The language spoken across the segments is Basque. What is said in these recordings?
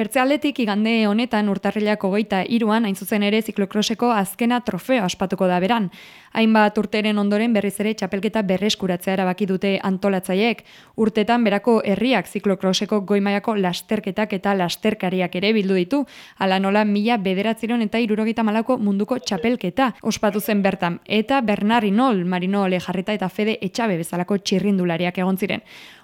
Bertzealetik igande honetan urtarrilako goita iruan, hain zuzen ere ziklokroseko azkena trofeo aspatuko da beran. Hainbat urteren ondoren berriz ere txapelketa berreskuratzea erabaki dute antolatzaiek. Urtetan berako herriak ziklokroseko goimaiako lasterketak eta lasterkariak ere bildu ditu. Ala nola mila bederatziron eta irurogita malako munduko txapelketa ospatu zen bertan. Eta Bernard Inol, Marinole jarrita eta Fede Etxabe bezalako txirrindulariak egon ziren.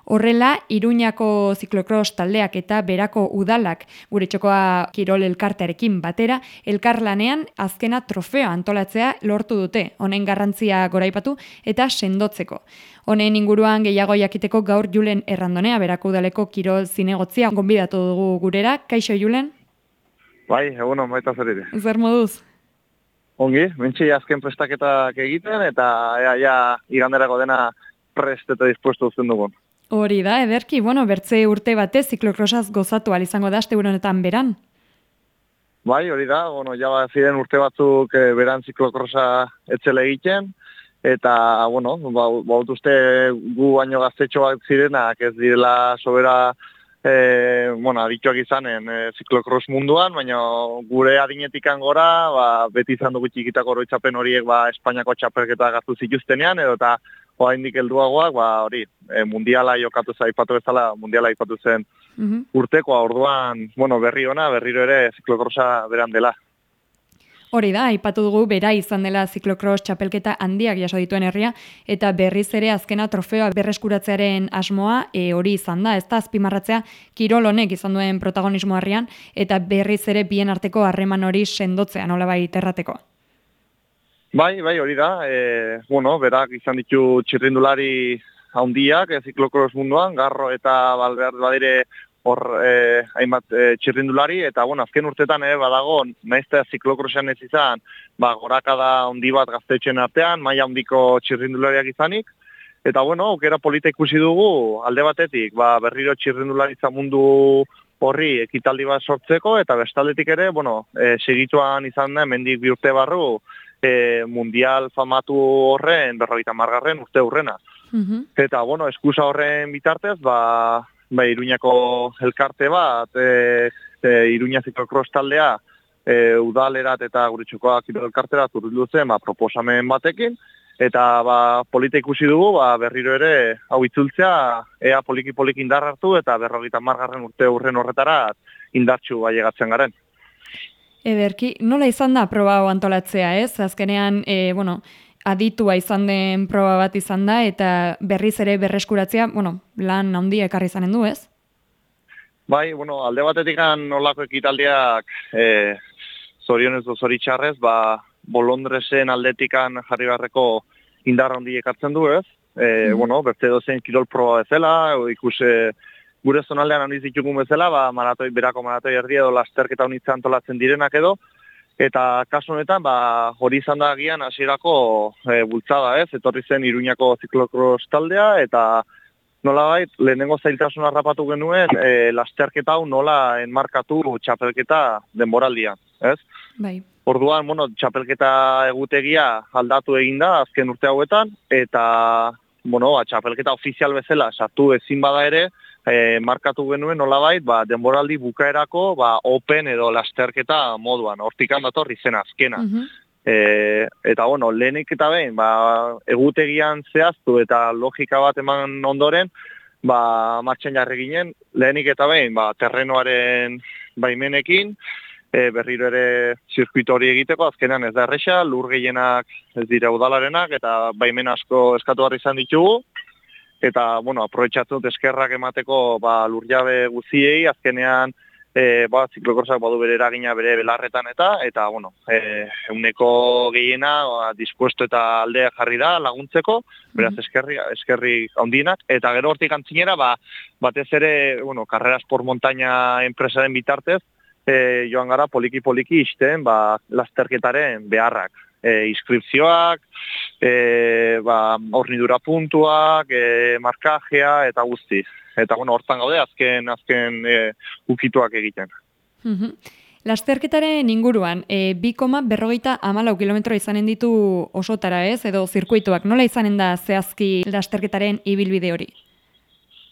Horrela, Iruñako ziklokros taldeak eta berako udalak gure txokoa kirol elkartearekin batera, elkarlanean azkena trofeo antolatzea lortu dute, honen garrantzia goraipatu eta sendotzeko. Honen inguruan gehiago jakiteko gaur Julen Errandonea berako udaleko kirol zinegotzia gonbidatu dugu gurera. Kaixo Julen? Bai, egun hon, baita zer Zer moduz? Ongi, mentxe azken prestaketak egiten eta ea, ea, iganderako dena prest eta dispuesto zen dugun. Hori da, ederki, bueno, bertze urte batez ziklokrosaz gozatu izango da, honetan beran. Bai, hori da, bueno, ja ba, ziren urte batzuk e, beran ziklokrosa etzele egiten, eta, bueno, ba, ba, uste gu baino gaztetxo bat zirenak ez direla sobera, e, bueno, adituak izanen e, ziklokros munduan, baina gure adinetikan gora, ba, beti izan dugu txikitako oroitzapen horiek ba, Espainiako txapelketa gaztu zituztenean, edo eta hoa indik helduagoak, ba, hori, e, mundiala jokatu zaipatu bezala, mundiala ipatu zen mm urtekoa, orduan, bueno, berri ona, berriro ere ziklokrosa beran dela. Hori da, aipatu dugu bera izan dela ziklokros txapelketa handiak jaso dituen herria, eta berriz ere azkena trofeoa berreskuratzearen asmoa e, hori izan da, ez da azpimarratzea kirol honek izan duen protagonismo harrian, eta berriz ere bien arteko harreman hori sendotzea nola bai terrateko. Bai, bai, hori da. E, bueno, berak izan ditu txirrindulari handiak e, ziklokros munduan, garro eta balbear badire hor e, hainbat e, txirrindulari, eta bueno, azken urtetan ere badago, naiztea ziklokrosean ez izan, ba, gorakada handi bat gaztetxen artean, maila handiko txirrindulariak izanik, eta bueno, aukera polita ikusi dugu, alde batetik, ba, berriro txirrindularitza mundu horri ekitaldi bat sortzeko, eta bestaldetik ere, bueno, e, segituan izan da, mendik bi urte barru, e, mundial famatu horren berroita margarren urte hurrena. Mhm. Eta, bueno, eskusa horren bitartez, ba, ba Iruñako elkarte bat, e, e, Iruña ziklokros taldea, e, udalerat eta guritxukoak elkartera turrilu zen, ba, proposamen batekin, eta ba, polita ikusi dugu, ba, berriro ere, hau itzultzea, ea poliki-poliki indar hartu, eta berrogeita margarren urte hurren horretara indartxu bai garen. Ederki, nola izan da proba antolatzea, ez? Azkenean, e, bueno, aditua izan den proba bat izan da, eta berriz ere berreskuratzea, bueno, lan handia ekarri izanen du, ez? Bai, bueno, alde batetik nolako ekitaldiak e, zorionez do zoritxarrez, ba, bolondresen aldetikan jarri barreko indar handi ekartzen du, ez? E, mm. Bueno, berte dozen kirol proba bezala, ikuse gure zonaldean handiz ditugun bezala, ba, maratoi, berako maratoi erdi edo lasterketa unitzen antolatzen direnak edo, eta kasu honetan, ba, hori izan da gian hasierako e, bultzada ez, etorri zen Iruñako ziklokros taldea, eta nola bait, lehenengo zailtasun harrapatu genuen, e, lasterketa hau nola enmarkatu txapelketa denboraldia, ez? Bai. Orduan, bueno, txapelketa egutegia aldatu eginda azken urte hauetan, eta, bueno, ba, txapelketa ofizial bezala sartu ezin bada ere, e, markatu genuen nolabait ba denboraldi bukaerako ba open edo lasterketa moduan. Hortikan dator izen azkena. Mm eta bueno, lehenik eta behin, ba, egutegian zehaztu eta logika bat eman ondoren, ba, martxen jarri ginen, lehenik eta behin, ba, terrenoaren baimenekin, e, berriro ere zirkuito hori egiteko, azkenean ez da erresa, lur gehienak ez dira udalarenak, eta baimen asko eskatu izan ditugu, eta, bueno, aprobetsatzen dut eskerrak emateko ba, lurjabe guziei, azkenean, e, ba, ziklokorsak badu bere eragina bere belarretan eta, eta, bueno, e, euneko gehiena, ba, dispuesto eta aldea jarri da laguntzeko, beraz mhm. eskerri, eskerri ondienak, eta gero hortik antzinera, ba, batez ere, bueno, karreras por montaña enpresaren bitartez, e, joan gara poliki-poliki izten, ba, lasterketaren beharrak e, inskripzioak, e, ba, ornidura puntuak, e, markajea eta guzti. Eta bueno, hortan gaude azken azken e, ukituak egiten. Mm Lasterketaren inguruan, e, bi koma berrogeita amalau kilometro izanen ditu osotara ez, edo zirkuituak, nola izanen da zehazki lasterketaren ibilbide hori?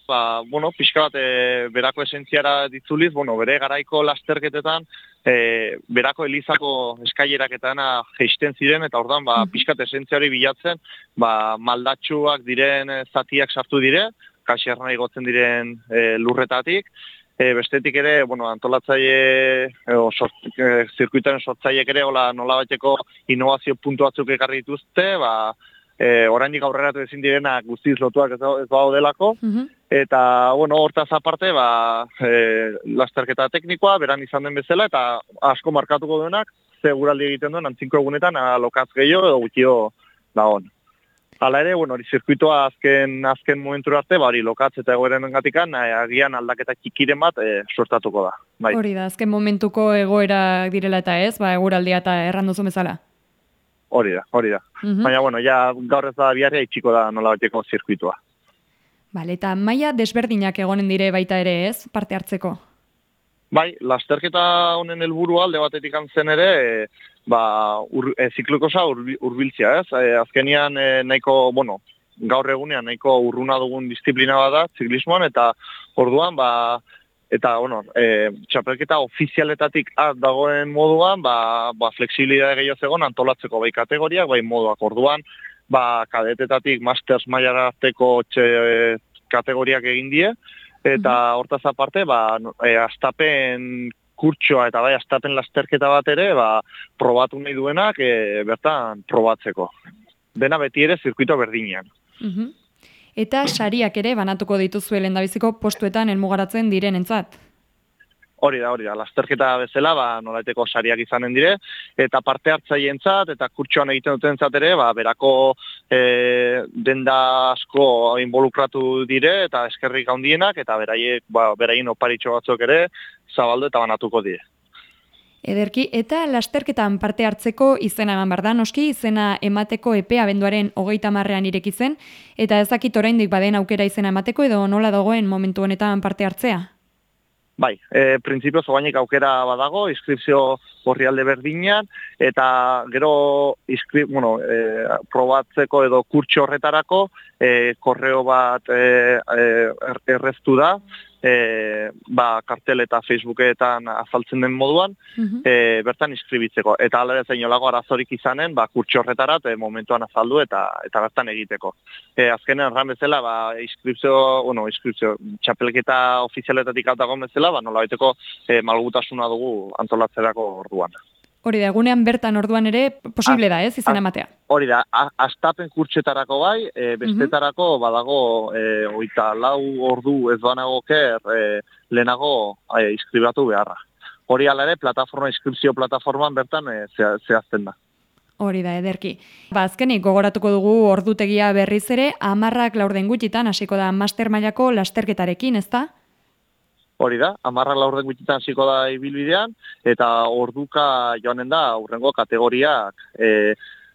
Ba, bueno, pixka bat e, berako esentziara ditzuliz, bueno, bere garaiko lasterketetan, e, berako elizako eskaileraketana geisten ziren, eta ordan ba, pixka esentzia hori bilatzen, ba, maldatxuak diren e, zatiak sartu dire, kasi igotzen diren e, lurretatik, E, bestetik ere, bueno, antolatzaile, e, sort, e, zirkuitaren sortzaiek ere, hola, nola bateko innovazio puntu batzuk ekarri dituzte, ba, e, oraindik aurreratu ezin direna guztiz lotuak ez, ez delako, mhm. eta, bueno, hortaz aparte, ba, e, lasterketa teknikoa, beran izan den bezala, eta asko markatuko duenak, ze guraldi egiten duen, antzinko egunetan, lokatz gehiago edo gutio da hon. Hala ere, bueno, hori zirkuitoa azken, azken momentu arte, ba, hori lokatz eta egoeren engatikan, agian aldaketa txikiren bat e, sortatuko da. Bai. Hori da, azken momentuko egoera direla eta ez, ba, eguraldia eta erranduzu bezala. Hori da, hori da. Mhm. Baina, bueno, ja gaur ez da biharria itxiko da nola bateko zirkuitua. Bale, eta maia desberdinak egonen dire baita ere ez, parte hartzeko? Bai, lasterketa honen helburua alde batetik antzen ere, e, ba, ur, e, ziklukosa urbiltzia ez. E, azkenian e, nahiko, bueno, gaur egunean nahiko urruna dugun disiplina bada, ziklismoan, eta orduan, ba, eta bueno, e, txapelketa ofizialetatik at dagoen moduan, ba, ba fleksibilitate gehiago zegoen antolatzeko bai kategoriak, bai moduak orduan, ba kadetetatik masters mailara arteko kategoriak egin die eta mm hortaz aparte, ba e, astapen kurtsoa eta bai astapen lasterketa bat ere, ba probatu nahi duenak e, bertan probatzeko. Dena beti ere zirkuito berdinean. Mm eta sariak ere banatuko dituzue lendabiziko postuetan elmugaratzen direnentzat. Hori da, hori da, lasterketa bezala, ba, nolaiteko sariak izanen dire, eta parte hartzaientzat eta kurtsuan egiten duten ere, ba, berako e, denda asko involukratu dire, eta eskerrik handienak, eta beraiek, ba, beraien oparitxo batzuk ere, zabaldu eta banatuko dire. Ederki, eta lasterketan parte hartzeko izena eman barda, noski izena emateko epea benduaren hogeita marrean irekitzen, eta ezakit oraindik baden aukera izena emateko edo nola dagoen momentu honetan parte hartzea? Bai, e, printzipio zobainik aukera badago, inskripzio horri alde berdinean, eta gero inskrip, bueno, e, probatzeko edo kurtxo horretarako, e, korreo bat e, e, er, erreztu da, e, ba, kartel eta Facebooketan azaltzen den moduan, mhm. e, bertan iskribitzeko. Eta ala zein olago arazorik izanen, ba, kurtxorretarat e, momentuan azaldu eta eta bertan egiteko. E, azkenen ran bezala, ba, inskripzio, bueno, inskripzio, txapelketa ofizialetatik altagon bezala, ba, nola baiteko e, malgutasuna dugu antolatzerako orduan. Hori da, egunean bertan orduan ere posible da, ez, izan ematea? Hori da, astapen kurtsetarako bai, e, bestetarako badago e, oita lau ordu ez banago ker e, lehenago e, iskribatu beharra. Hori ala ere, plataforma, inskripzio plataforman bertan e, zehazten da. Hori da, ederki. Ba, azkenik, gogoratuko dugu ordutegia berriz ere, amarrak laurden gutxitan, hasiko da master mailako lasterketarekin, ez da? Hori da, amarra laurden gutxitan ziko da ibilbidean, eta orduka joanen da, urrengo kategoriak e,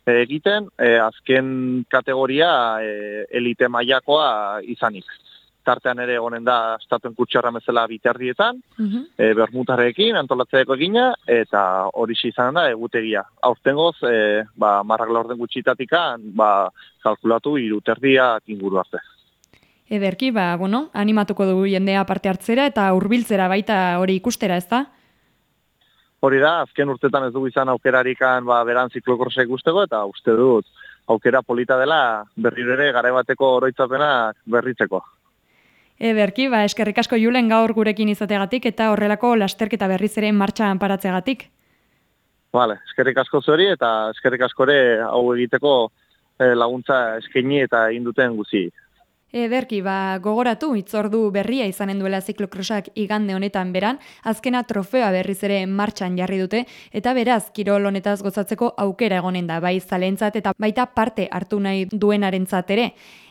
egiten, e, azken kategoria e, elite mailakoa izanik. Tartean ere egonen da, estatuen kutsarra mezela biterdietan, mm e, bermutarekin, antolatzeeko egina, eta hori izan da, egutegia. Aurtengoz, e, ba, marrak laurden gutxitatikan, ba, kalkulatu iruterdiak inguru arte. Ederki, ba, bueno, animatuko dugu jendea parte hartzera eta hurbiltzera baita hori ikustera, ez da? Hori da, azken urtetan ez dugu izan aukerarikan ba, beran ziklokorsa ikusteko eta uste dut aukera polita dela berriro ere gare bateko oroitzapena berritzeko. Ederki, ba, eskerrik asko julen gaur gurekin izategatik eta horrelako lasterketa berriz ere martxan paratzegatik. Vale, eskerrik asko zori eta eskerrik asko ere hau egiteko eh, laguntza eskaini eta induten guzi. Ederki, ba, gogoratu, itzordu berria izanen duela ziklokrosak igande honetan beran, azkena trofeoa berriz ere martxan jarri dute, eta beraz, kirol honetaz gozatzeko aukera egonen da, bai zalentzat eta baita parte hartu nahi duenarentzat ere.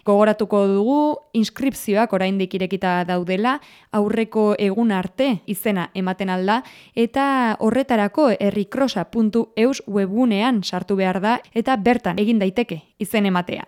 Gogoratuko dugu, inskripzioak oraindik irekita daudela, aurreko egun arte izena ematen alda, eta horretarako errikrosa.eus webunean sartu behar da, eta bertan egin daiteke izen ematea.